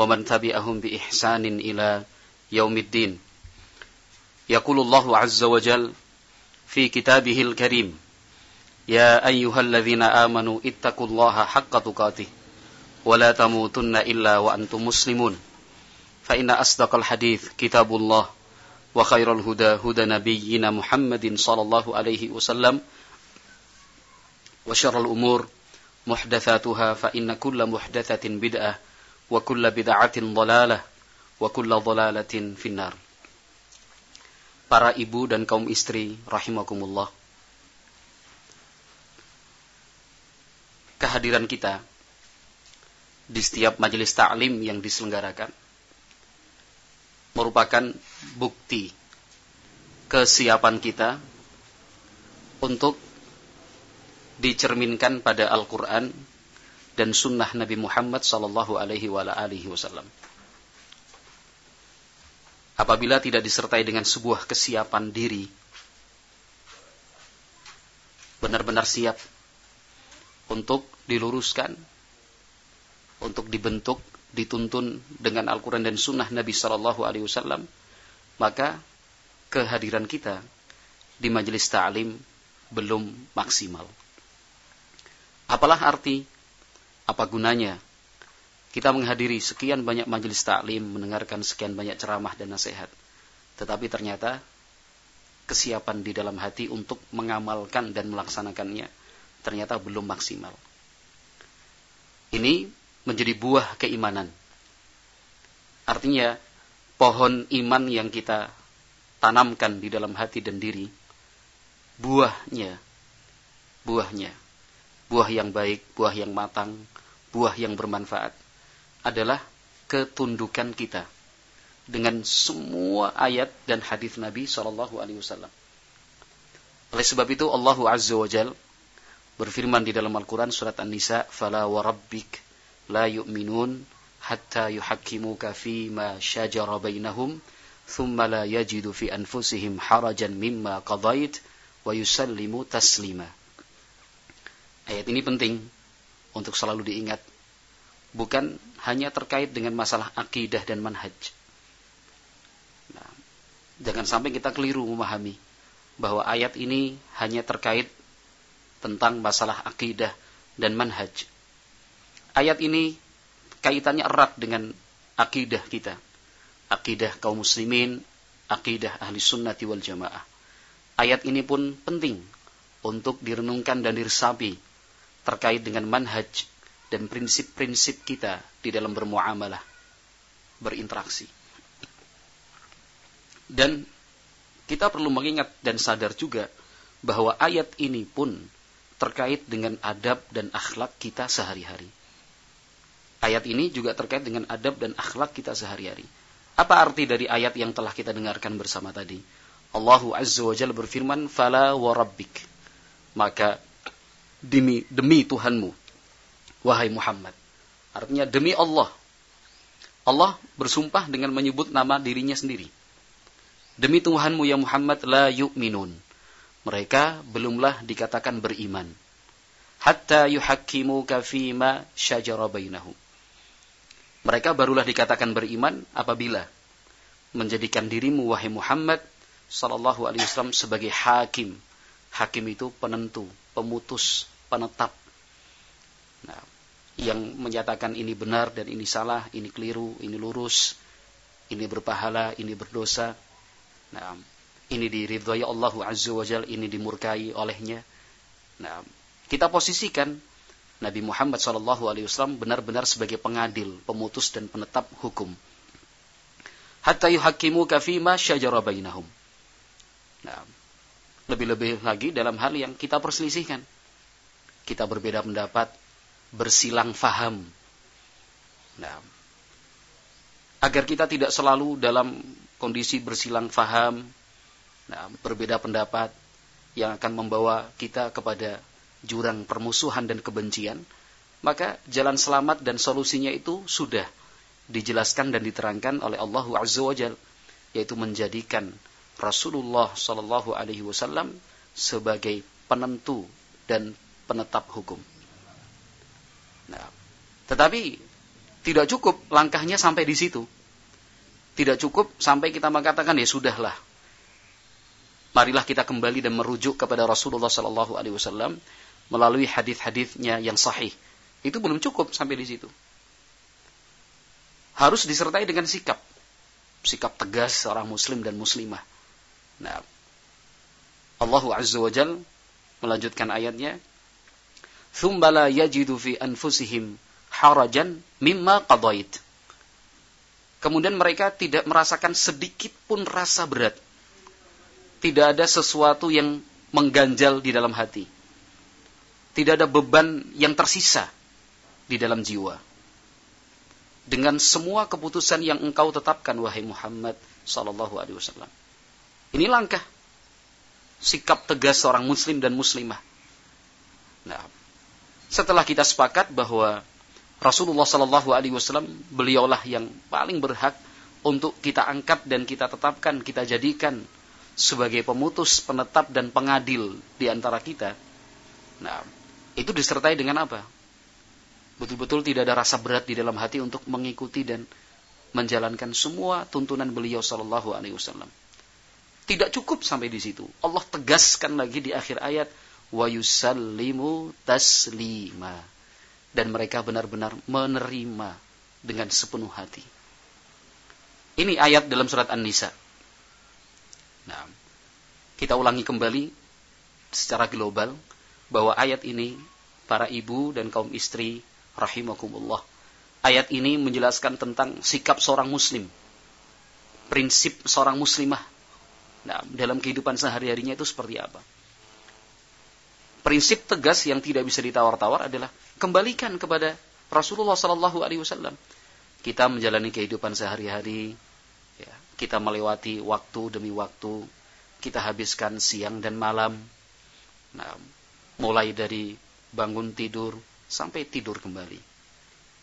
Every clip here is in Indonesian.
ومن تبعهم بإحسان إلى يوم الدين. يقول الله عز وجل في كتابه الكريم يا أيها الذين آمنوا اتقوا الله حق تقاته ولا تموتن إلا وأنتم مسلمون. فإن أصدق الحديث كتاب الله وخير الهدى هدى نبينا محمد صلى الله عليه وسلم وشر الأمور محدثاتها فإن كل محدثة بدعة وكل بدعة ضلالة وكل ضلالة في النار Para ibu dan kaum istri rahimakumullah. Kehadiran kita di setiap majelis taklim yang diselenggarakan merupakan bukti kesiapan kita untuk dicerminkan pada Al-Quran dan sunnah Nabi Muhammad sallallahu alaihi wasallam. Apabila tidak disertai dengan sebuah kesiapan diri, benar-benar siap untuk diluruskan, untuk dibentuk, dituntun dengan Al-Quran dan Sunnah Nabi Sallallahu Alaihi Wasallam, maka kehadiran kita di majelis ta'lim belum maksimal. Apalah arti apa gunanya kita menghadiri sekian banyak majelis taklim, mendengarkan sekian banyak ceramah dan nasihat. Tetapi ternyata kesiapan di dalam hati untuk mengamalkan dan melaksanakannya ternyata belum maksimal. Ini menjadi buah keimanan. Artinya pohon iman yang kita tanamkan di dalam hati dan diri, buahnya, buahnya, buah yang baik, buah yang matang, buah yang bermanfaat adalah ketundukan kita dengan semua ayat dan hadis Nabi Shallallahu Alaihi Wasallam. Oleh sebab itu Allah Azza wa Jal berfirman di dalam Al-Quran surat An-Nisa, "Fala wa rabbik la yu'minun hatta yuhakkimuka fi ma shajara bainahum, thumma la yajidu fi anfusihim harajan mimma qadait wa yusallimu taslima." Ayat ini penting untuk selalu diingat. Bukan hanya terkait dengan masalah akidah dan manhaj. Nah, jangan sampai kita keliru memahami bahwa ayat ini hanya terkait tentang masalah akidah dan manhaj. Ayat ini kaitannya erat dengan akidah kita. Akidah kaum muslimin, akidah ahli sunnati wal jamaah. Ayat ini pun penting untuk direnungkan dan diresapi terkait dengan manhaj dan prinsip-prinsip kita di dalam bermuamalah, berinteraksi. Dan kita perlu mengingat dan sadar juga bahwa ayat ini pun terkait dengan adab dan akhlak kita sehari-hari. Ayat ini juga terkait dengan adab dan akhlak kita sehari-hari. Apa arti dari ayat yang telah kita dengarkan bersama tadi? Allahu Azza wa Jalla berfirman, "Fala wa rabbik." Maka demi demi Tuhanmu. Wahai Muhammad. Artinya demi Allah. Allah bersumpah dengan menyebut nama dirinya sendiri. Demi Tuhanmu ya Muhammad la yu'minun. Mereka belumlah dikatakan beriman. Hatta yuhakkimuka fima syajara bainahum. Mereka barulah dikatakan beriman apabila menjadikan dirimu wahai Muhammad sallallahu alaihi wasallam sebagai hakim. Hakim itu penentu pemutus penetap. Nah, yang menyatakan ini benar dan ini salah, ini keliru, ini lurus, ini berpahala, ini berdosa. Nah, ini diridhoi Allah Azza wa Jal, ini dimurkai olehnya. Nah, kita posisikan Nabi Muhammad SAW benar-benar sebagai pengadil, pemutus dan penetap hukum. Hatta yuhakimu kafima syajara bainahum. Nah, lebih-lebih lagi dalam hal yang kita perselisihkan kita berbeda pendapat, bersilang faham. Nah, agar kita tidak selalu dalam kondisi bersilang faham, nah, berbeda pendapat yang akan membawa kita kepada jurang permusuhan dan kebencian, maka jalan selamat dan solusinya itu sudah dijelaskan dan diterangkan oleh Allah Azza wa Jal, yaitu menjadikan Rasulullah Shallallahu Alaihi Wasallam sebagai penentu dan penetap hukum. Nah, tetapi tidak cukup langkahnya sampai di situ. Tidak cukup sampai kita mengatakan ya sudahlah. Marilah kita kembali dan merujuk kepada Rasulullah Sallallahu Alaihi Wasallam melalui hadis-hadisnya yang sahih. Itu belum cukup sampai di situ. Harus disertai dengan sikap, sikap tegas seorang Muslim dan Muslimah. Nah, Allah Azza wa Jal melanjutkan ayatnya, thumma la yajidu fi anfusihim harajan mimma qadait. Kemudian mereka tidak merasakan sedikit pun rasa berat. Tidak ada sesuatu yang mengganjal di dalam hati. Tidak ada beban yang tersisa di dalam jiwa. Dengan semua keputusan yang engkau tetapkan wahai Muhammad sallallahu alaihi wasallam. Ini langkah sikap tegas seorang muslim dan muslimah. Nah, setelah kita sepakat bahwa Rasulullah Shallallahu Alaihi Wasallam beliaulah yang paling berhak untuk kita angkat dan kita tetapkan, kita jadikan sebagai pemutus, penetap dan pengadil di antara kita. Nah, itu disertai dengan apa? Betul-betul tidak ada rasa berat di dalam hati untuk mengikuti dan menjalankan semua tuntunan beliau Shallallahu Alaihi Wasallam. Tidak cukup sampai di situ. Allah tegaskan lagi di akhir ayat, wa yusallimu taslima dan mereka benar-benar menerima dengan sepenuh hati. Ini ayat dalam surat An-Nisa. Nah, kita ulangi kembali secara global bahwa ayat ini para ibu dan kaum istri rahimakumullah. Ayat ini menjelaskan tentang sikap seorang muslim. Prinsip seorang muslimah. Nah, dalam kehidupan sehari-harinya itu seperti apa? Prinsip tegas yang tidak bisa ditawar-tawar adalah kembalikan kepada Rasulullah Sallallahu Alaihi Wasallam. Kita menjalani kehidupan sehari-hari, ya, kita melewati waktu demi waktu, kita habiskan siang dan malam, nah, mulai dari bangun tidur sampai tidur kembali.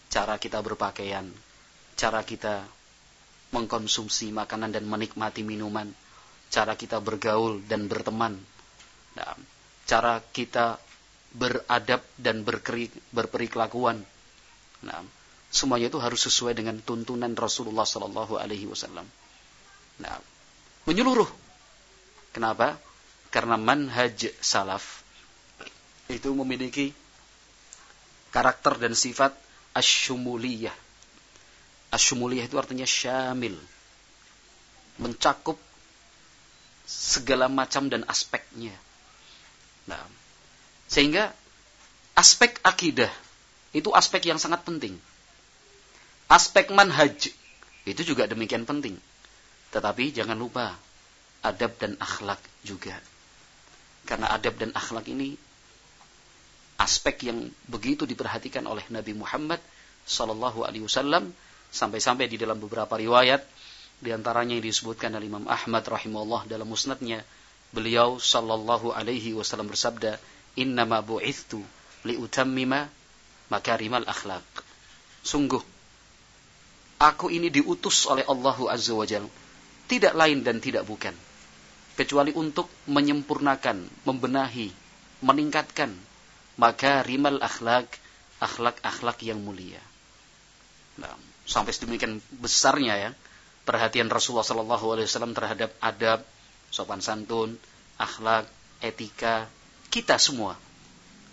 Cara kita berpakaian, cara kita mengkonsumsi makanan dan menikmati minuman, cara kita bergaul dan berteman. Nah, cara kita beradab dan berkeri, berperiklakuan. Nah, semuanya itu harus sesuai dengan tuntunan Rasulullah Sallallahu Alaihi Wasallam. Nah, menyeluruh. Kenapa? Karena manhaj salaf itu memiliki karakter dan sifat asyumuliyah. Asyumuliyah itu artinya syamil. Mencakup segala macam dan aspeknya. Nah, sehingga aspek akidah itu aspek yang sangat penting. Aspek manhaj itu juga demikian penting. Tetapi jangan lupa adab dan akhlak juga. Karena adab dan akhlak ini aspek yang begitu diperhatikan oleh Nabi Muhammad sallallahu alaihi wasallam sampai-sampai di dalam beberapa riwayat di antaranya yang disebutkan oleh Imam Ahmad rahimahullah dalam musnadnya Beliau sallallahu alaihi wasallam bersabda, "Innama bu'ithtu liutammima makarimal akhlak." Sungguh aku ini diutus oleh Allahu Azza wa tidak lain dan tidak bukan kecuali untuk menyempurnakan, membenahi, meningkatkan makarimal akhlak, akhlak-akhlak yang mulia. Nah, sampai sedemikian besarnya ya perhatian Rasulullah Sallallahu Alaihi Wasallam terhadap adab, sopan santun, akhlak, etika, kita semua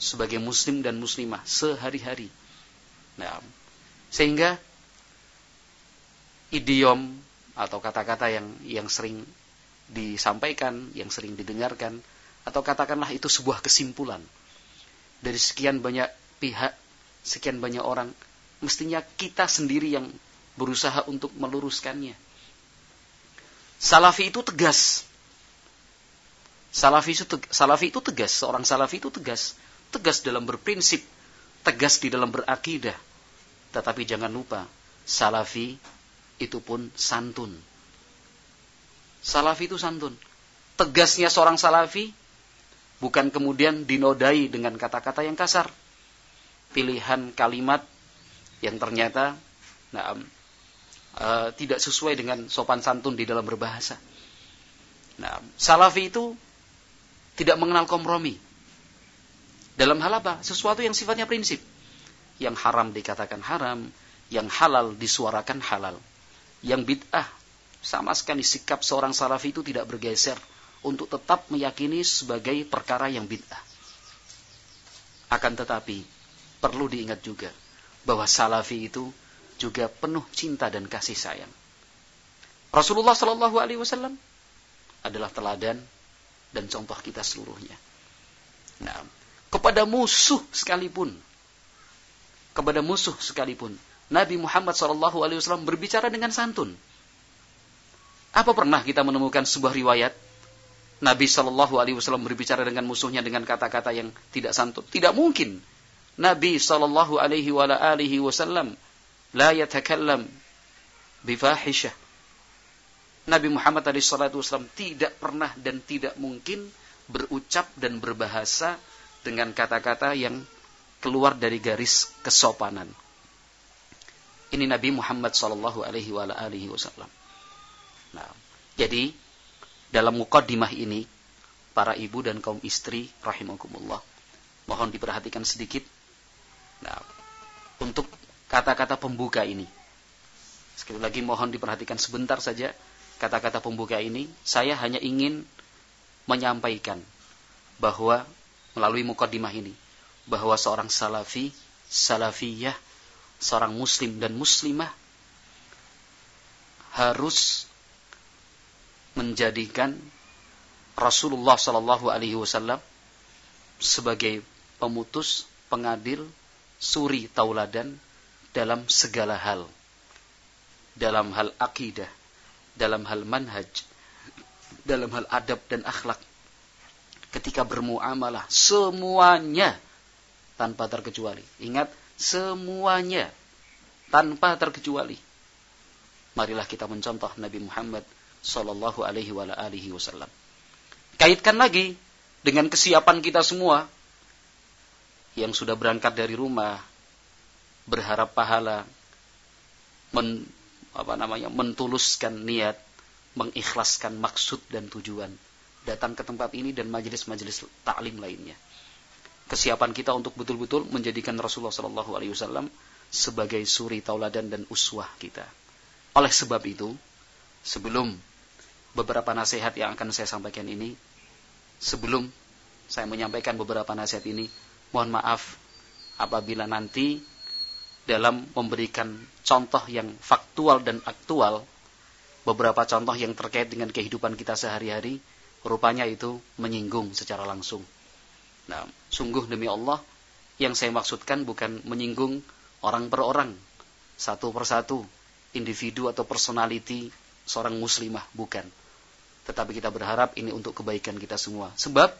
sebagai muslim dan muslimah sehari-hari. Nah, sehingga idiom atau kata-kata yang yang sering disampaikan, yang sering didengarkan atau katakanlah itu sebuah kesimpulan dari sekian banyak pihak, sekian banyak orang, mestinya kita sendiri yang berusaha untuk meluruskannya. Salafi itu tegas Salafi itu, salafi itu tegas, seorang salafi itu tegas, tegas dalam berprinsip, tegas di dalam berakidah. Tetapi jangan lupa, salafi itu pun santun. Salafi itu santun. Tegasnya seorang salafi bukan kemudian dinodai dengan kata-kata yang kasar. Pilihan kalimat yang ternyata nah, uh, tidak sesuai dengan sopan santun di dalam berbahasa. Nah, salafi itu tidak mengenal kompromi. Dalam hal apa? Sesuatu yang sifatnya prinsip. Yang haram dikatakan haram, yang halal disuarakan halal. Yang bid'ah sama sekali sikap seorang salafi itu tidak bergeser untuk tetap meyakini sebagai perkara yang bid'ah. Akan tetapi perlu diingat juga bahwa salafi itu juga penuh cinta dan kasih sayang. Rasulullah Shallallahu Alaihi Wasallam adalah teladan dan contoh kita seluruhnya. Nah, kepada musuh sekalipun, kepada musuh sekalipun, Nabi Muhammad SAW berbicara dengan santun. Apa pernah kita menemukan sebuah riwayat Nabi Wasallam berbicara dengan musuhnya dengan kata-kata yang tidak santun? Tidak mungkin. Nabi Shallallahu Alaihi Wasallam la yatakallam bifahisyah. Nabi Muhammad SAW tidak pernah dan tidak mungkin berucap dan berbahasa dengan kata-kata yang keluar dari garis kesopanan. Ini Nabi Muhammad Sallallahu Alaihi Wasallam. Nah, jadi dalam mukaddimah ini para ibu dan kaum istri rahimakumullah mohon diperhatikan sedikit nah, untuk kata-kata pembuka ini. Sekali lagi mohon diperhatikan sebentar saja kata-kata pembuka ini. Saya hanya ingin menyampaikan bahwa melalui mukaddimah ini bahwa seorang salafi, salafiyah, seorang muslim dan muslimah harus menjadikan Rasulullah Shallallahu Alaihi Wasallam sebagai pemutus, pengadil, suri tauladan dalam segala hal, dalam hal akidah, dalam hal manhaj, dalam hal adab dan akhlak. Ketika bermuamalah, semuanya tanpa terkecuali. Ingat, semuanya tanpa terkecuali. Marilah kita mencontoh Nabi Muhammad Sallallahu Alaihi Wasallam. Kaitkan lagi dengan kesiapan kita semua yang sudah berangkat dari rumah, berharap pahala, men, apa namanya, mentuluskan niat, mengikhlaskan maksud dan tujuan, datang ke tempat ini dan majelis-majelis taklim lainnya. Kesiapan kita untuk betul-betul menjadikan Rasulullah Sallallahu Alaihi Wasallam sebagai suri tauladan dan uswah kita. Oleh sebab itu, sebelum beberapa nasihat yang akan saya sampaikan ini, sebelum saya menyampaikan beberapa nasihat ini, mohon maaf apabila nanti dalam memberikan contoh yang faktual dan aktual, beberapa contoh yang terkait dengan kehidupan kita sehari-hari, rupanya itu menyinggung secara langsung. Nah, sungguh demi Allah, yang saya maksudkan bukan menyinggung orang per orang, satu persatu, individu atau personality seorang muslimah, bukan tetapi kita berharap ini untuk kebaikan kita semua. Sebab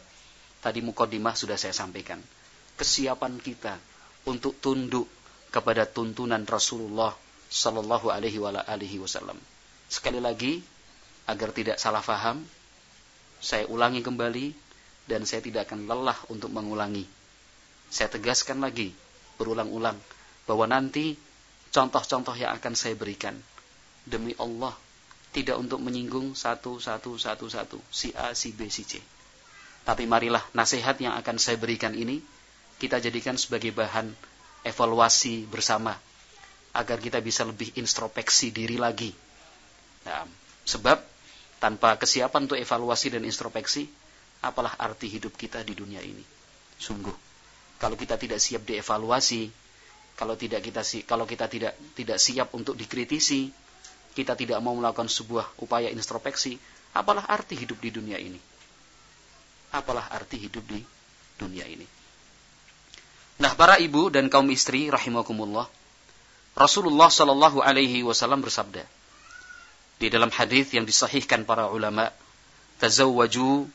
tadi mukodimah sudah saya sampaikan. Kesiapan kita untuk tunduk kepada tuntunan Rasulullah Sallallahu Alaihi Wasallam. Sekali lagi, agar tidak salah faham, saya ulangi kembali dan saya tidak akan lelah untuk mengulangi. Saya tegaskan lagi, berulang-ulang, bahwa nanti contoh-contoh yang akan saya berikan demi Allah tidak untuk menyinggung satu, satu, satu, satu, si A, si B, si C. Tapi marilah nasihat yang akan saya berikan ini, kita jadikan sebagai bahan evaluasi bersama, agar kita bisa lebih introspeksi diri lagi. Nah, sebab tanpa kesiapan untuk evaluasi dan introspeksi, apalah arti hidup kita di dunia ini? Sungguh, kalau kita tidak siap dievaluasi, kalau tidak kita kalau kita tidak tidak siap untuk dikritisi, kita tidak mau melakukan sebuah upaya introspeksi, apalah arti hidup di dunia ini? Apalah arti hidup di dunia ini? Nah, para ibu dan kaum istri rahimakumullah, Rasulullah Shallallahu alaihi wasallam bersabda di dalam hadis yang disahihkan para ulama, "Tazawwaju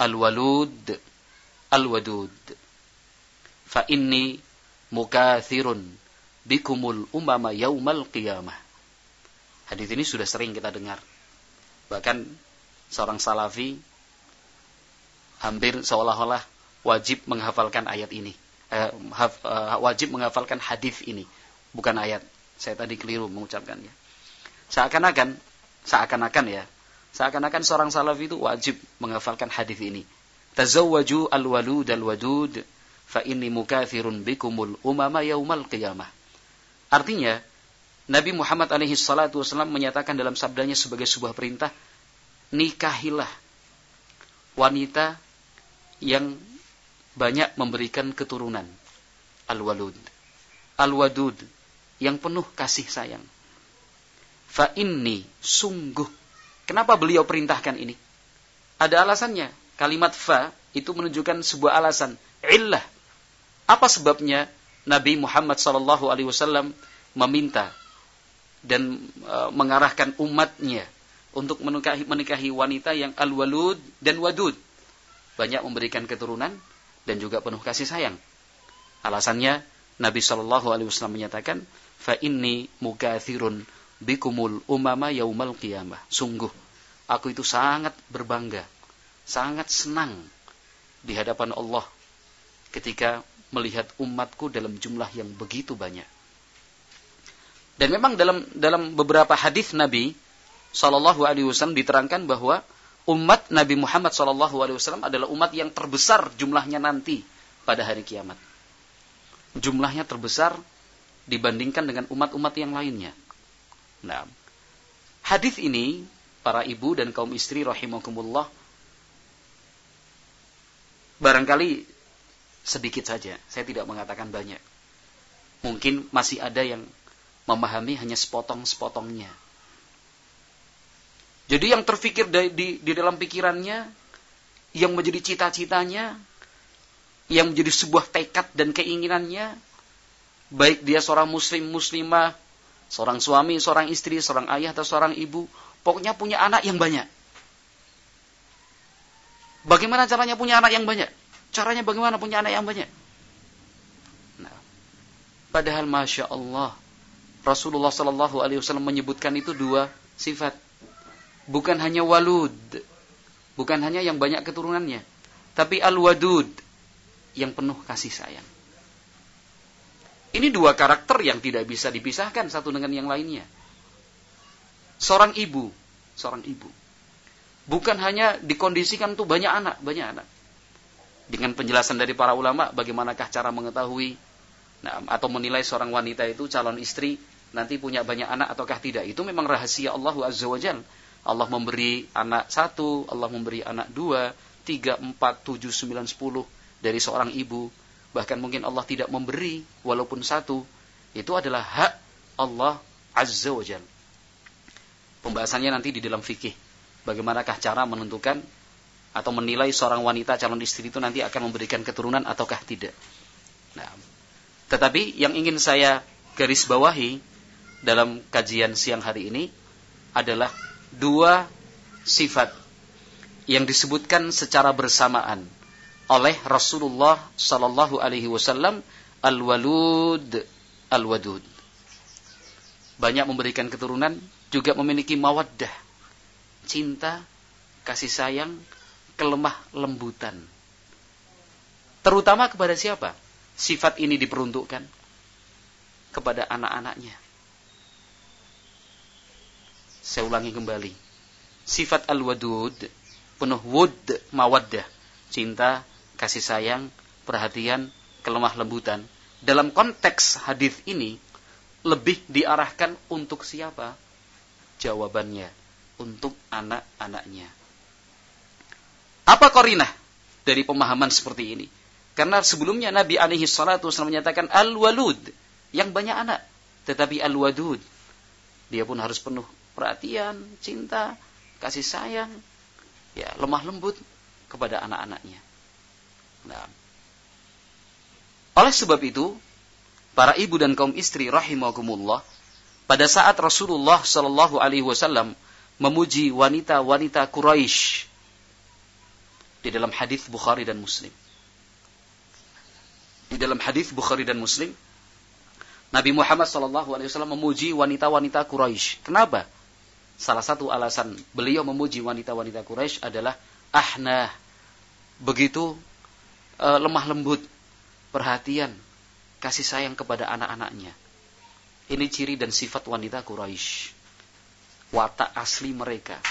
al-walud al-wadud." Fa inni mukathirun bikumul umama yaumal qiyamah Hadis ini sudah sering kita dengar. Bahkan seorang salafi hampir seolah-olah wajib menghafalkan ayat ini. Eh, haf, eh, wajib menghafalkan hadis ini, bukan ayat. Saya tadi keliru mengucapkannya. Seakan-akan, seakan-akan ya, seakan-akan seorang salafi itu wajib menghafalkan hadis ini. Tazawwaju al-walud al-wadud fa inni mukathirun bikumul umama yaumal qiyamah. Artinya, Nabi Muhammad alaihi salatu wasallam menyatakan dalam sabdanya sebagai sebuah perintah, nikahilah wanita yang banyak memberikan keturunan. Al-walud. Al-wadud. Yang penuh kasih sayang. Fa inni sungguh. Kenapa beliau perintahkan ini? Ada alasannya. Kalimat fa itu menunjukkan sebuah alasan. Illah. Apa sebabnya Nabi Muhammad sallallahu alaihi wasallam meminta dan e, mengarahkan umatnya untuk menikahi, menikahi wanita yang al-walud dan wadud. Banyak memberikan keturunan dan juga penuh kasih sayang. Alasannya Nabi Shallallahu alaihi wasallam menyatakan, "Fa inni mukathirun bikumul umama yaumal qiyamah." Sungguh aku itu sangat berbangga, sangat senang di hadapan Allah ketika melihat umatku dalam jumlah yang begitu banyak. Dan memang dalam dalam beberapa hadis Nabi Shallallahu Alaihi Wasallam diterangkan bahwa umat Nabi Muhammad Wasallam adalah umat yang terbesar jumlahnya nanti pada hari kiamat. Jumlahnya terbesar dibandingkan dengan umat-umat yang lainnya. Nah, hadis ini para ibu dan kaum istri rahimakumullah barangkali sedikit saja. Saya tidak mengatakan banyak. Mungkin masih ada yang memahami hanya sepotong-sepotongnya. Jadi yang terfikir di, di, di dalam pikirannya, yang menjadi cita-citanya, yang menjadi sebuah tekad dan keinginannya, baik dia seorang muslim, muslimah, seorang suami, seorang istri, seorang ayah atau seorang ibu, pokoknya punya anak yang banyak. Bagaimana caranya punya anak yang banyak? Caranya bagaimana punya anak yang banyak? Nah, padahal masya Allah, Rasulullah Shallallahu Alaihi Wasallam menyebutkan itu dua sifat, bukan hanya walud, bukan hanya yang banyak keturunannya, tapi al wadud yang penuh kasih sayang. Ini dua karakter yang tidak bisa dipisahkan satu dengan yang lainnya. Seorang ibu, seorang ibu, bukan hanya dikondisikan untuk banyak anak, banyak anak. Dengan penjelasan dari para ulama, bagaimanakah cara mengetahui nah, atau menilai seorang wanita itu calon istri nanti punya banyak anak ataukah tidak itu memang rahasia Allah Azza wa Jal. Allah memberi anak satu, Allah memberi anak dua, tiga, empat, tujuh, sembilan, sepuluh dari seorang ibu. Bahkan mungkin Allah tidak memberi walaupun satu. Itu adalah hak Allah Azza wa Jal. Pembahasannya nanti di dalam fikih. Bagaimanakah cara menentukan atau menilai seorang wanita calon istri itu nanti akan memberikan keturunan ataukah tidak. Nah, tetapi yang ingin saya garis bawahi dalam kajian siang hari ini adalah dua sifat yang disebutkan secara bersamaan oleh Rasulullah Sallallahu Alaihi Wasallam al-walud al-wadud. Banyak memberikan keturunan juga memiliki mawaddah cinta kasih sayang kelemah lembutan. Terutama kepada siapa? Sifat ini diperuntukkan kepada anak-anaknya saya ulangi kembali. Sifat al-wadud, penuh wud, mawaddah. Cinta, kasih sayang, perhatian, kelemah lembutan. Dalam konteks hadis ini, lebih diarahkan untuk siapa? Jawabannya, untuk anak-anaknya. Apa korinah dari pemahaman seperti ini? Karena sebelumnya Nabi alaihi salatu wasallam menyatakan al-walud, yang banyak anak. Tetapi al-wadud, dia pun harus penuh perhatian, cinta, kasih sayang, ya lemah lembut kepada anak-anaknya. Nah, oleh sebab itu, para ibu dan kaum istri rahimakumullah, pada saat Rasulullah Shallallahu Alaihi Wasallam memuji wanita-wanita Quraisy di dalam hadis Bukhari dan Muslim. Di dalam hadis Bukhari dan Muslim, Nabi Muhammad SAW memuji wanita-wanita Quraisy. Kenapa? Salah satu alasan beliau memuji wanita-wanita Quraisy adalah ahna, begitu uh, lemah lembut, perhatian, kasih sayang kepada anak-anaknya. Ini ciri dan sifat wanita Quraisy. Watak asli mereka.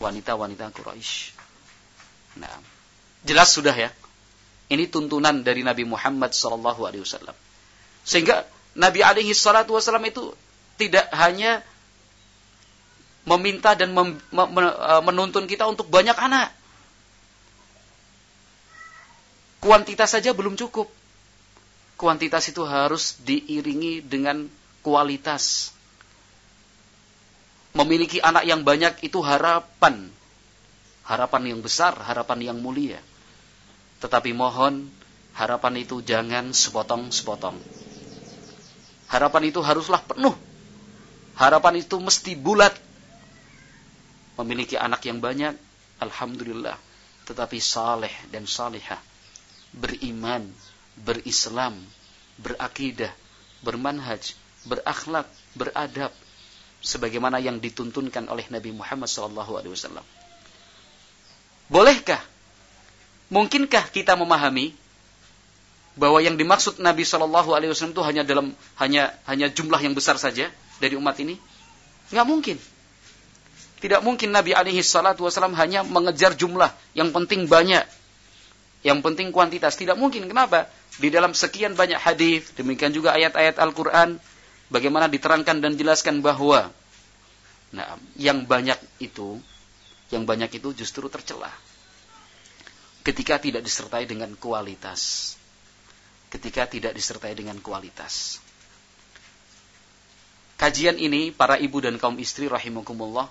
Wanita-wanita Quraisy. Nah, jelas sudah ya. Ini tuntunan dari Nabi Muhammad sallallahu alaihi wasallam. Sehingga Nabi alaihi salatu wasallam itu tidak hanya meminta dan mem, me, e, menuntun kita untuk banyak anak. Kuantitas saja belum cukup. Kuantitas itu harus diiringi dengan kualitas. Memiliki anak yang banyak itu harapan. Harapan yang besar, harapan yang mulia. Tetapi mohon harapan itu jangan sepotong-sepotong. Harapan itu haruslah penuh. Harapan itu mesti bulat. Memiliki anak yang banyak, alhamdulillah. Tetapi saleh dan salihah. Beriman, berislam, berakidah, bermanhaj, berakhlak, beradab sebagaimana yang dituntunkan oleh Nabi Muhammad SAW. Bolehkah Mungkinkah kita memahami bahwa yang dimaksud Nabi Wasallam itu hanya dalam hanya hanya jumlah yang besar saja dari umat ini? Nggak mungkin. Tidak mungkin Nabi Alaihi Wasallam hanya mengejar jumlah. Yang penting banyak. Yang penting kuantitas. Tidak mungkin. Kenapa? Di dalam sekian banyak hadis, demikian juga ayat-ayat Al-Quran, bagaimana diterangkan dan jelaskan bahwa nah, yang banyak itu, yang banyak itu justru tercelah ketika tidak disertai dengan kualitas. Ketika tidak disertai dengan kualitas. Kajian ini para ibu dan kaum istri rahimakumullah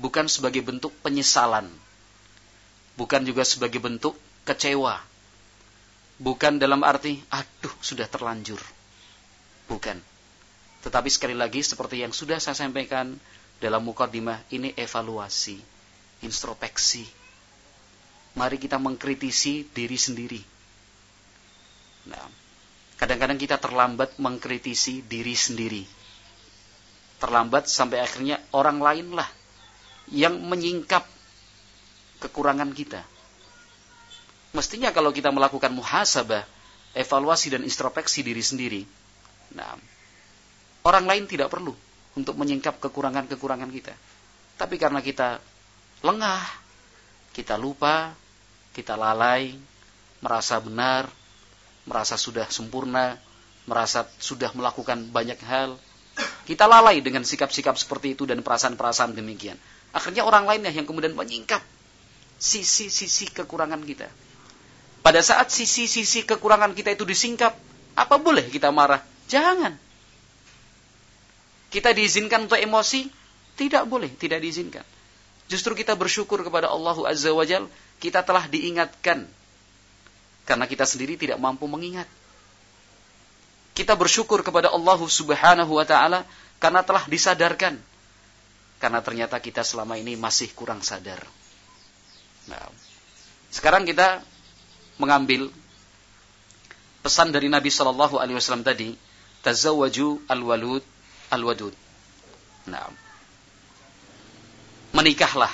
bukan sebagai bentuk penyesalan. Bukan juga sebagai bentuk kecewa. Bukan dalam arti aduh sudah terlanjur. Bukan. Tetapi sekali lagi seperti yang sudah saya sampaikan dalam mukadimah ini evaluasi, introspeksi, mari kita mengkritisi diri sendiri. Nah, kadang-kadang kita terlambat mengkritisi diri sendiri. Terlambat sampai akhirnya orang lain lah yang menyingkap kekurangan kita. Mestinya kalau kita melakukan muhasabah, evaluasi dan introspeksi diri sendiri, nah, orang lain tidak perlu untuk menyingkap kekurangan-kekurangan kita. Tapi karena kita lengah, kita lupa, kita lalai, merasa benar, merasa sudah sempurna, merasa sudah melakukan banyak hal. Kita lalai dengan sikap-sikap seperti itu dan perasaan-perasaan demikian. Akhirnya orang lainnya yang kemudian menyingkap sisi-sisi kekurangan kita. Pada saat sisi-sisi kekurangan kita itu disingkap, apa boleh kita marah? Jangan. Kita diizinkan untuk emosi? Tidak boleh, tidak diizinkan. Justru kita bersyukur kepada Allah Azza wa Jal kita telah diingatkan karena kita sendiri tidak mampu mengingat. Kita bersyukur kepada Allah Subhanahu wa taala karena telah disadarkan. Karena ternyata kita selama ini masih kurang sadar. Nah, sekarang kita mengambil pesan dari Nabi Shallallahu alaihi wasallam tadi, tazawwaju al-walud al-wadud. Nah, menikahlah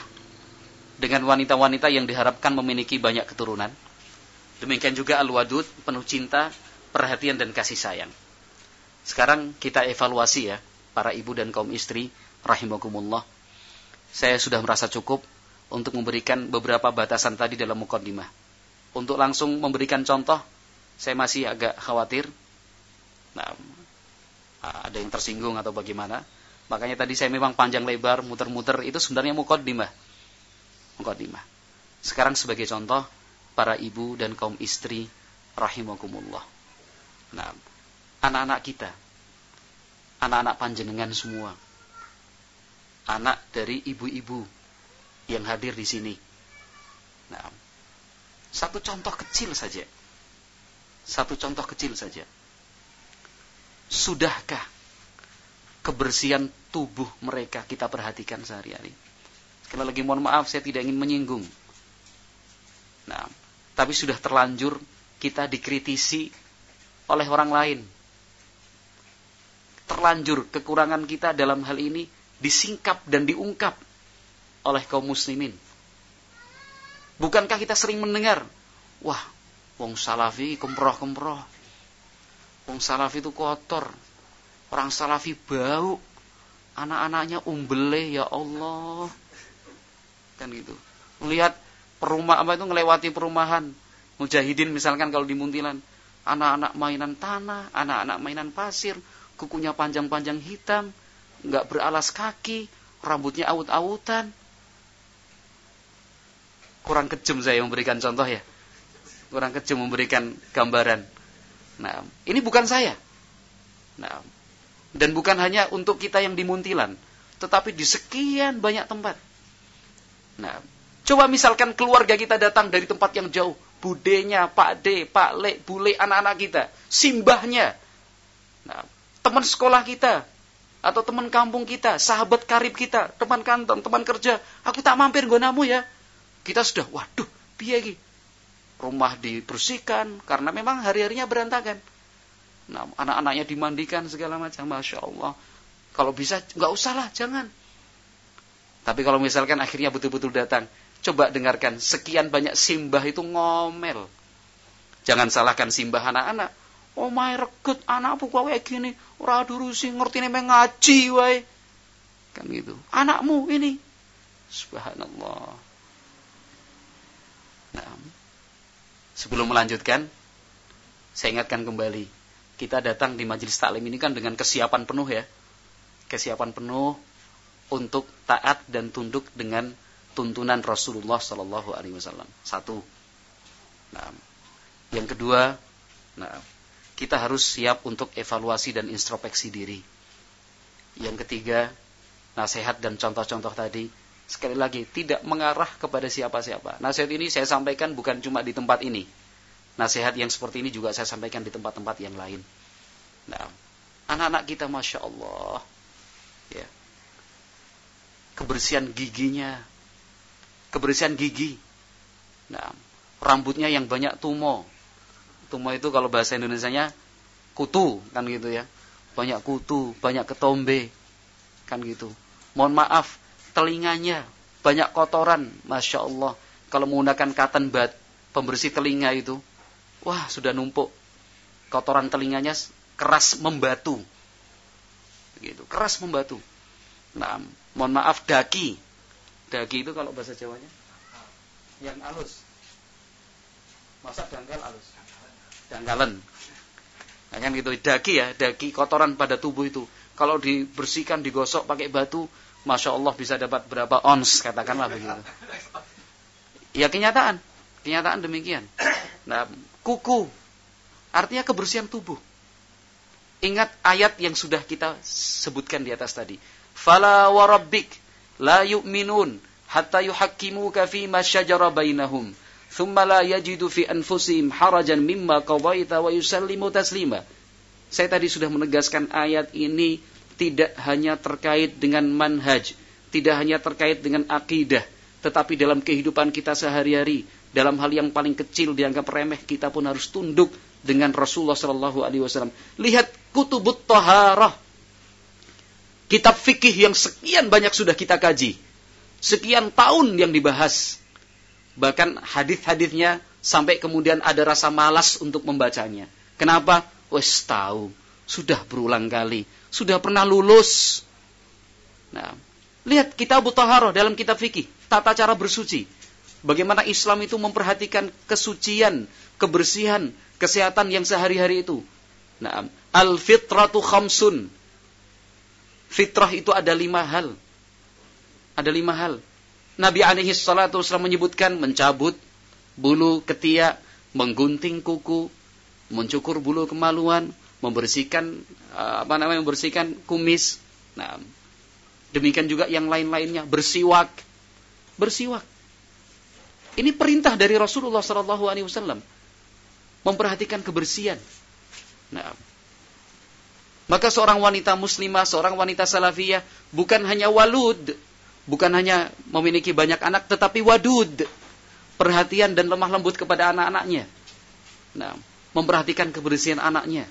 dengan wanita-wanita yang diharapkan memiliki banyak keturunan. Demikian juga al-wadud, penuh cinta, perhatian dan kasih sayang. Sekarang kita evaluasi ya, para ibu dan kaum istri, rahimakumullah. Saya sudah merasa cukup untuk memberikan beberapa batasan tadi dalam mukaddimah. Untuk langsung memberikan contoh, saya masih agak khawatir. Nah, ada yang tersinggung atau bagaimana. Makanya tadi saya memang panjang lebar, muter-muter, itu sebenarnya mukaddimah mukadimah. Sekarang sebagai contoh para ibu dan kaum istri rahimakumullah. Nah, anak-anak kita, anak-anak panjenengan semua, anak dari ibu-ibu yang hadir di sini. Nah, satu contoh kecil saja. Satu contoh kecil saja. Sudahkah kebersihan tubuh mereka kita perhatikan sehari-hari? Sekali lagi mohon maaf saya tidak ingin menyinggung. Nah, tapi sudah terlanjur kita dikritisi oleh orang lain. terlanjur kekurangan kita dalam hal ini disingkap dan diungkap oleh kaum muslimin. Bukankah kita sering mendengar, wah, wong salafi kemproh-kemproh. Wong salafi itu kotor. Orang salafi bau. Anak-anaknya umbele ya Allah. Kan gitu. Melihat perumah apa itu ngelewati perumahan. Mujahidin misalkan kalau di Muntilan, anak-anak mainan tanah, anak-anak mainan pasir, kukunya panjang-panjang hitam, nggak beralas kaki, rambutnya awut-awutan, kurang kejam saya memberikan contoh ya. Kurang kejam memberikan gambaran. Nah, ini bukan saya. Nah, dan bukan hanya untuk kita yang dimuntilan, tetapi di sekian banyak tempat. Nah, coba misalkan keluarga kita datang dari tempat yang jauh, budenya, Pak D, Pak Le, bule anak-anak kita, simbahnya, nah, teman sekolah kita, atau teman kampung kita, sahabat karib kita, teman kantor, teman kerja, aku tak mampir gue namu ya. Kita sudah, waduh, piye Rumah dibersihkan karena memang hari-harinya berantakan. Nah, anak-anaknya dimandikan segala macam, masya Allah. Kalau bisa, nggak usah lah, jangan. Tapi kalau misalkan akhirnya betul-betul datang, coba dengarkan, sekian banyak simbah itu ngomel. Jangan salahkan simbah anak-anak. Oh my regut, anakku kayak gini, ora durusi ngerti nih ngaji wae. Kan gitu. Anakmu ini. Subhanallah. Nah, sebelum melanjutkan, saya ingatkan kembali, kita datang di majelis taklim ini kan dengan kesiapan penuh ya, kesiapan penuh untuk taat dan tunduk dengan tuntunan Rasulullah Shallallahu Alaihi Wasallam. Satu. Nah, yang kedua, nah, kita harus siap untuk evaluasi dan introspeksi diri. Yang ketiga, nasihat dan contoh-contoh tadi sekali lagi tidak mengarah kepada siapa-siapa. Nasihat ini saya sampaikan bukan cuma di tempat ini. Nasihat yang seperti ini juga saya sampaikan di tempat-tempat yang lain. Nah, anak-anak kita masya Allah, ya, kebersihan giginya, kebersihan gigi. Nah, rambutnya yang banyak tumo. Tumo itu kalau bahasa Indonesia-nya kutu kan gitu ya. Banyak kutu, banyak ketombe kan gitu. Mohon maaf, telinganya banyak kotoran, masya Allah. Kalau menggunakan cotton bud, pembersih telinga itu, wah sudah numpuk. Kotoran telinganya keras membatu, gitu, keras membatu. Nah, mohon maaf daki, daki itu kalau bahasa Jawanya, yang halus. Masa dangkal halus? Dangkalan. Nah, kan gitu, daki ya, daki kotoran pada tubuh itu. Kalau dibersihkan, digosok pakai batu, Masya Allah bisa dapat berapa ons, katakanlah begitu. Ya kenyataan, kenyataan demikian. Nah, kuku, artinya kebersihan tubuh. Ingat ayat yang sudah kita sebutkan di atas tadi. Fala warabbik la yu'minun hatta yuhakkimuka fi ma syajara bainahum. Thumma yajidu fi anfusihim harajan mimma qadaita wa yusallimu. Saya tadi sudah menegaskan ayat ini tidak hanya terkait dengan manhaj, tidak hanya terkait dengan akidah, tetapi dalam kehidupan kita sehari-hari, dalam hal yang paling kecil dianggap remeh, kita pun harus tunduk dengan Rasulullah Shallallahu Alaihi Wasallam. Lihat kutubut toharah, kitab fikih yang sekian banyak sudah kita kaji, sekian tahun yang dibahas, bahkan hadis-hadisnya sampai kemudian ada rasa malas untuk membacanya. Kenapa? Wes tahu, sudah berulang kali sudah pernah lulus. Nah, lihat kitab Taharah dalam kitab fikih, tata cara bersuci. Bagaimana Islam itu memperhatikan kesucian, kebersihan, kesehatan yang sehari-hari itu. Nah, al-fitratu khamsun. Fitrah itu ada lima hal. Ada lima hal. Nabi alaihi salatu wasallam menyebutkan mencabut bulu ketiak, menggunting kuku, mencukur bulu kemaluan, membersihkan eh, apa namanya membersihkan kumis. Nah, demikian juga yang lain-lainnya bersiwak, bersiwak. Ini perintah dari Rasulullah Shallallahu Alaihi Wasallam memperhatikan kebersihan. Nah, maka seorang wanita muslimah, seorang wanita salafiyah bukan hanya walud, bukan hanya memiliki banyak anak, tetapi wadud, perhatian dan lemah lembut kepada anak-anaknya. Nah, memperhatikan kebersihan anaknya.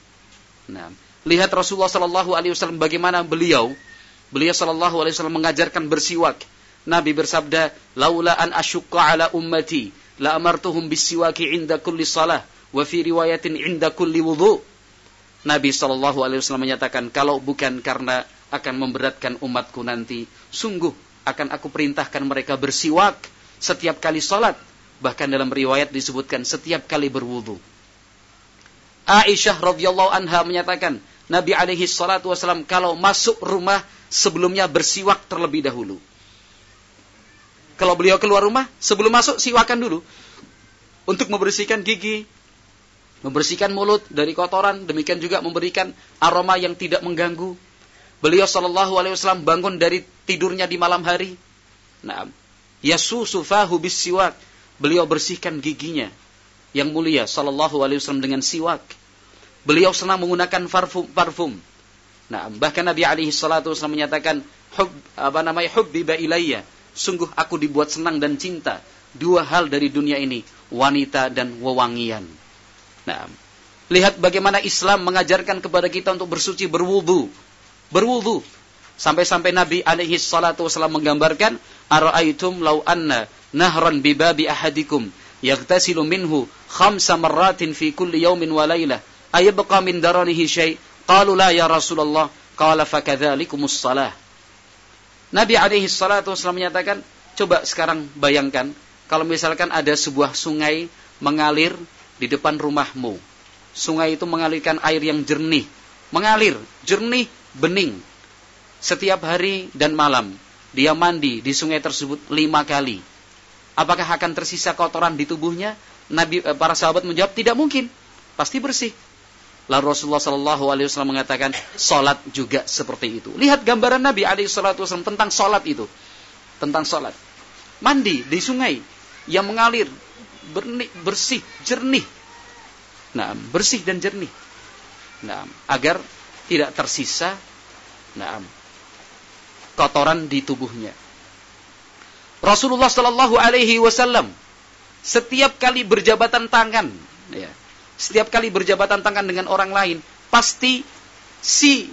Nah, Lihat Rasulullah Shallallahu Alaihi Wasallam bagaimana beliau, beliau Shallallahu Alaihi Wasallam mengajarkan bersiwak. Nabi bersabda, "Laula an asyukka ala ummati, la amartuhum bisiwaki inda kulli salah, wa fi riwayatin inda kulli wudhu." Nabi Shallallahu Alaihi Wasallam menyatakan, kalau bukan karena akan memberatkan umatku nanti, sungguh akan aku perintahkan mereka bersiwak setiap kali sholat. Bahkan dalam riwayat disebutkan setiap kali berwudu. Aisyah radhiyallahu anha menyatakan, Nabi alaihi salatu wasallam kalau masuk rumah sebelumnya bersiwak terlebih dahulu. Kalau beliau keluar rumah, sebelum masuk siwakan dulu. Untuk membersihkan gigi, membersihkan mulut dari kotoran, demikian juga memberikan aroma yang tidak mengganggu. Beliau sallallahu alaihi wasallam bangun dari tidurnya di malam hari. Nah, yasusu fahu bis siwak. Beliau bersihkan giginya yang mulia sallallahu alaihi wasallam dengan siwak. Beliau senang menggunakan parfum parfum. Nah, bahkan Nabi alaihi salatu wasallam menyatakan hub apa namanya hubbiba ilayya. Sungguh aku dibuat senang dan cinta dua hal dari dunia ini, wanita dan wewangian. Nah, lihat bagaimana Islam mengajarkan kepada kita untuk bersuci berwudu berwudu. Sampai-sampai Nabi alaihi salatu wasallam menggambarkan, "Ara'aitum law anna nahran bi babi ahadikum yaghtasilu minhu khamsa marratin fi kulli yawmin wa laylah ayabqa min daranihi syai?" Qalu la ya Rasulullah. Qala fakadzalikumus salah. Nabi alaihi salatu wasallam menyatakan, coba sekarang bayangkan kalau misalkan ada sebuah sungai mengalir di depan rumahmu. Sungai itu mengalirkan air yang jernih, mengalir jernih bening setiap hari dan malam. Dia mandi di sungai tersebut lima kali. Apakah akan tersisa kotoran di tubuhnya? Nabi eh, para sahabat menjawab tidak mungkin, pasti bersih. Lalu Rasulullah Shallallahu Alaihi Wasallam mengatakan, solat juga seperti itu. Lihat gambaran Nabi Alaihi Wasallam tentang solat itu, tentang solat. Mandi di sungai yang mengalir, bersih, jernih. Nah, bersih dan jernih. Nah, agar tidak tersisa nah, kotoran di tubuhnya. Rasulullah Shallallahu Alaihi Wasallam setiap kali berjabatan tangan, ya, setiap kali berjabatan tangan dengan orang lain, pasti si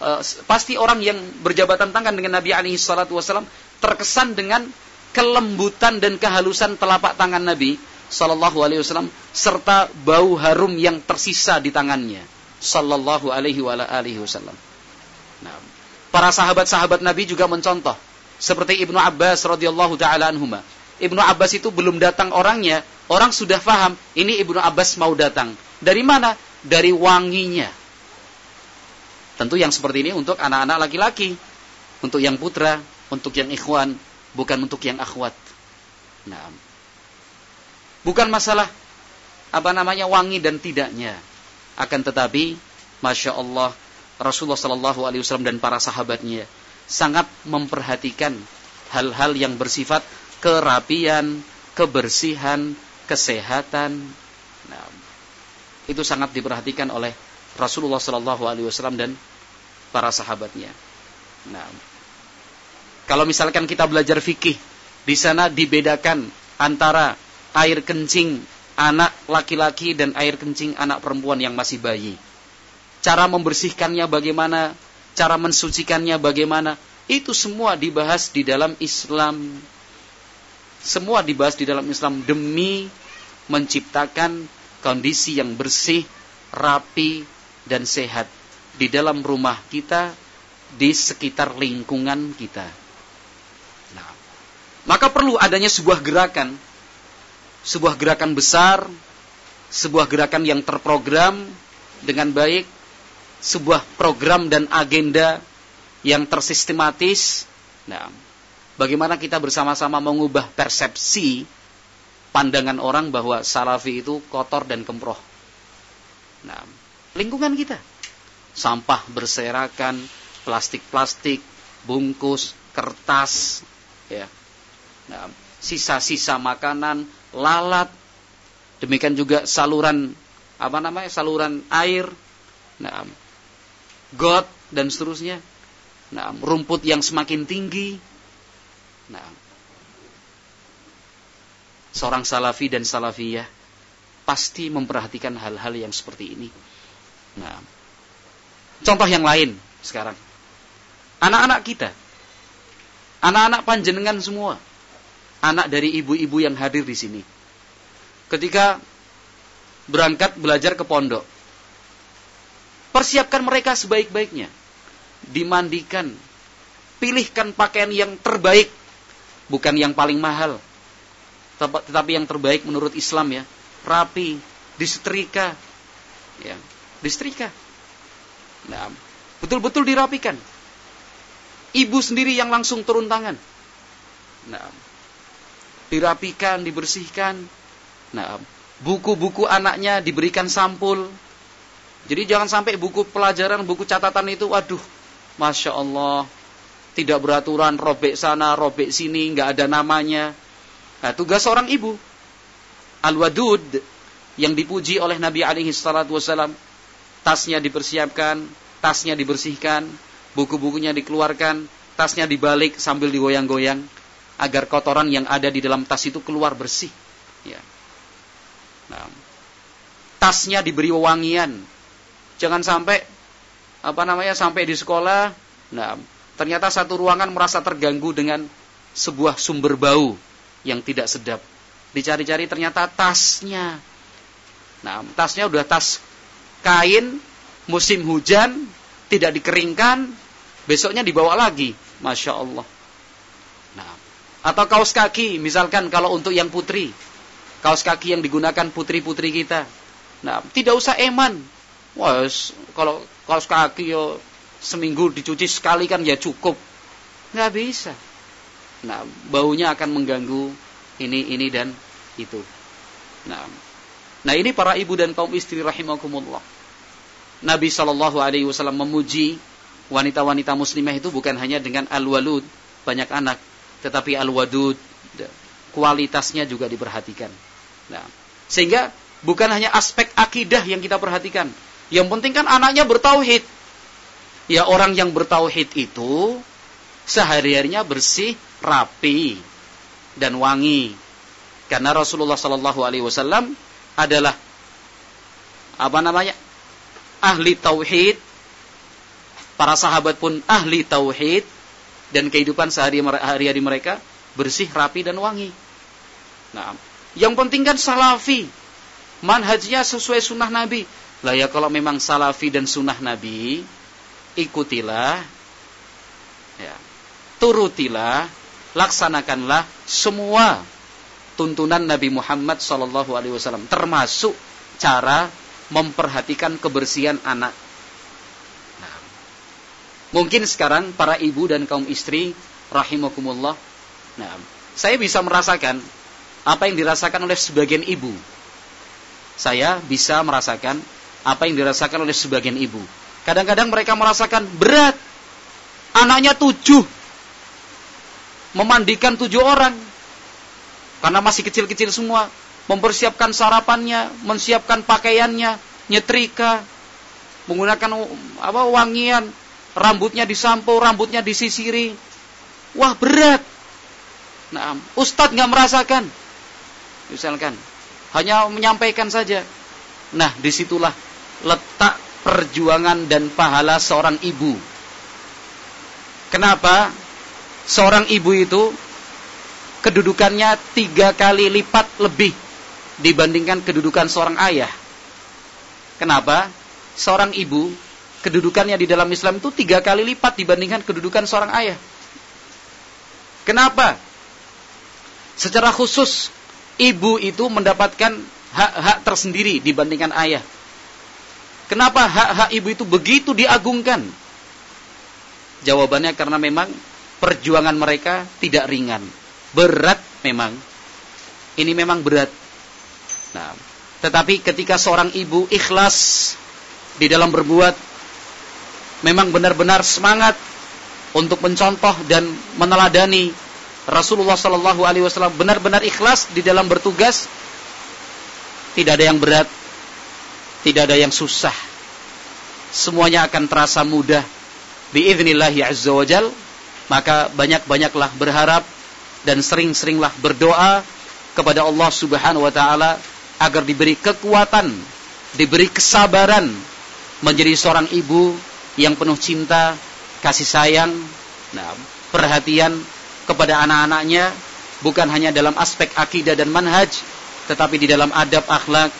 uh, pasti orang yang berjabatan tangan dengan Nabi Alaihi Wasallam terkesan dengan kelembutan dan kehalusan telapak tangan Nabi Sallallahu Alaihi Wasallam serta bau harum yang tersisa di tangannya sallallahu alaihi wa alihi wasallam. Nah, para sahabat-sahabat Nabi juga mencontoh seperti Ibnu Abbas radhiyallahu taala anhuma. Ibnu Abbas itu belum datang orangnya, orang sudah faham ini Ibnu Abbas mau datang. Dari mana? Dari wanginya. Tentu yang seperti ini untuk anak-anak laki-laki, untuk yang putra, untuk yang ikhwan, bukan untuk yang akhwat. Nah, bukan masalah apa namanya wangi dan tidaknya akan tetapi, masya Allah, Rasulullah Shallallahu Alaihi Wasallam dan para sahabatnya sangat memperhatikan hal-hal yang bersifat kerapian, kebersihan, kesehatan. Nah, itu sangat diperhatikan oleh Rasulullah Shallallahu Alaihi Wasallam dan para sahabatnya. Nah, kalau misalkan kita belajar fikih, di sana dibedakan antara air kencing anak laki-laki dan air kencing anak perempuan yang masih bayi. Cara membersihkannya bagaimana, cara mensucikannya bagaimana, itu semua dibahas di dalam Islam. Semua dibahas di dalam Islam demi menciptakan kondisi yang bersih, rapi, dan sehat di dalam rumah kita, di sekitar lingkungan kita. Nah, maka perlu adanya sebuah gerakan sebuah gerakan besar, sebuah gerakan yang terprogram dengan baik, sebuah program dan agenda yang tersistematis. Nah, bagaimana kita bersama-sama mengubah persepsi pandangan orang bahwa salafi itu kotor dan kemproh. Nah, lingkungan kita sampah berserakan, plastik-plastik, bungkus, kertas, ya. Nah, sisa-sisa makanan, lalat, demikian juga saluran apa namanya saluran air, nah, got dan seterusnya, nah, rumput yang semakin tinggi, nah, seorang salafi dan salafiyah pasti memperhatikan hal-hal yang seperti ini. Nah, Contoh yang lain sekarang. Anak-anak kita. Anak-anak panjenengan semua. Anak dari ibu-ibu yang hadir di sini. Ketika berangkat belajar ke pondok. Persiapkan mereka sebaik-baiknya. Dimandikan. Pilihkan pakaian yang terbaik. Bukan yang paling mahal. Tetapi yang terbaik menurut Islam ya. Rapi. Disetrika. Ya. Disetrika. Nah, betul-betul dirapikan ibu sendiri yang langsung turun tangan. Nah, dirapikan, dibersihkan. Nah, buku-buku anaknya diberikan sampul. Jadi jangan sampai buku pelajaran, buku catatan itu, waduh, masya Allah, tidak beraturan, robek sana, robek sini, nggak ada namanya. Nah, tugas seorang ibu, al-wadud, yang dipuji oleh Nabi alaihi salatu wasallam, tasnya dipersiapkan, tasnya dibersihkan, buku-bukunya dikeluarkan, tasnya dibalik sambil digoyang-goyang agar kotoran yang ada di dalam tas itu keluar bersih. Ya. Nah, tasnya diberi wangian. Jangan sampai apa namanya sampai di sekolah, nah ternyata satu ruangan merasa terganggu dengan sebuah sumber bau yang tidak sedap. Dicari-cari ternyata tasnya. Nah, tasnya udah tas kain musim hujan tidak dikeringkan, besoknya dibawa lagi. Masya Allah. Atau kaos kaki, misalkan kalau untuk yang putri, kaos kaki yang digunakan putri-putri kita. Nah, tidak usah eman. Wah, kalau kaos kaki yo seminggu dicuci sekali kan ya cukup. Nggak bisa. Nah, baunya akan mengganggu ini, ini dan itu. Nah, nah ini para ibu dan kaum istri rahimakumullah. Nabi Shallallahu Alaihi Wasallam memuji wanita-wanita muslimah itu bukan hanya dengan al-walud banyak anak, tetapi al-wadud kualitasnya juga diperhatikan. Nah, sehingga bukan hanya aspek akidah yang kita perhatikan. Yang penting kan anaknya bertauhid. Ya orang yang bertauhid itu sehari-harinya bersih, rapi dan wangi. Karena Rasulullah Shallallahu Alaihi Wasallam adalah apa namanya ahli tauhid, para sahabat pun ahli tauhid, dan kehidupan sehari-hari mereka bersih, rapi, dan wangi. Nah, yang penting kan salafi, manhajnya sesuai sunnah Nabi. Lah ya kalau memang salafi dan sunnah Nabi, ikutilah, ya, turutilah, laksanakanlah semua tuntunan Nabi Muhammad SAW, termasuk cara memperhatikan kebersihan anak. Mungkin sekarang para ibu dan kaum istri rahimakumullah. Nah, saya bisa merasakan apa yang dirasakan oleh sebagian ibu. Saya bisa merasakan apa yang dirasakan oleh sebagian ibu. Kadang-kadang mereka merasakan berat. Anaknya tujuh. Memandikan tujuh orang. Karena masih kecil-kecil semua mempersiapkan sarapannya, menyiapkan pakaiannya, nyetrika, menggunakan apa wangian, rambutnya disampo, rambutnya disisiri. Wah berat. Nah, Ustadz nggak merasakan. Misalkan, hanya menyampaikan saja. Nah, di situlah letak perjuangan dan pahala seorang ibu. Kenapa? Seorang ibu itu kedudukannya tiga kali lipat lebih dibandingkan kedudukan seorang ayah. Kenapa? Seorang ibu kedudukannya di dalam Islam itu tiga kali lipat dibandingkan kedudukan seorang ayah. Kenapa? Secara khusus ibu itu mendapatkan hak-hak tersendiri dibandingkan ayah. Kenapa hak-hak ibu itu begitu diagungkan? Jawabannya karena memang perjuangan mereka tidak ringan. Berat memang. Ini memang berat. Nah, tetapi ketika seorang ibu ikhlas di dalam berbuat, memang benar-benar semangat untuk mencontoh dan meneladani Rasulullah Shallallahu Alaihi Wasallam benar-benar ikhlas di dalam bertugas, tidak ada yang berat, tidak ada yang susah, semuanya akan terasa mudah. Biiznillahi azza wajal, maka banyak-banyaklah berharap dan sering-seringlah berdoa kepada Allah Subhanahu wa taala agar diberi kekuatan, diberi kesabaran menjadi seorang ibu yang penuh cinta, kasih sayang, nah, perhatian kepada anak-anaknya bukan hanya dalam aspek akidah dan manhaj, tetapi di dalam adab akhlak,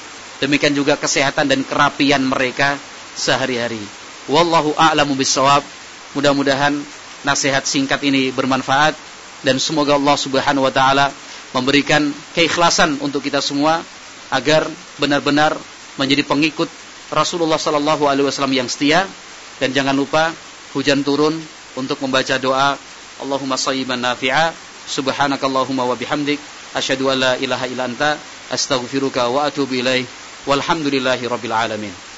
demikian juga kesehatan dan kerapian mereka sehari-hari. Wallahu a'lamu bissawab. Mudah-mudahan nasihat singkat ini bermanfaat dan semoga Allah Subhanahu wa taala memberikan keikhlasan untuk kita semua agar benar-benar menjadi pengikut Rasulullah sallallahu alaihi wasallam yang setia dan jangan lupa hujan turun untuk membaca doa. Allahumma sayyiban nafi'a subhanakallahumma wa bihamdik asyhadu an la ilaha illa anta astaghfiruka wa atubu ilaih. Walhamdulillahi rabbil alamin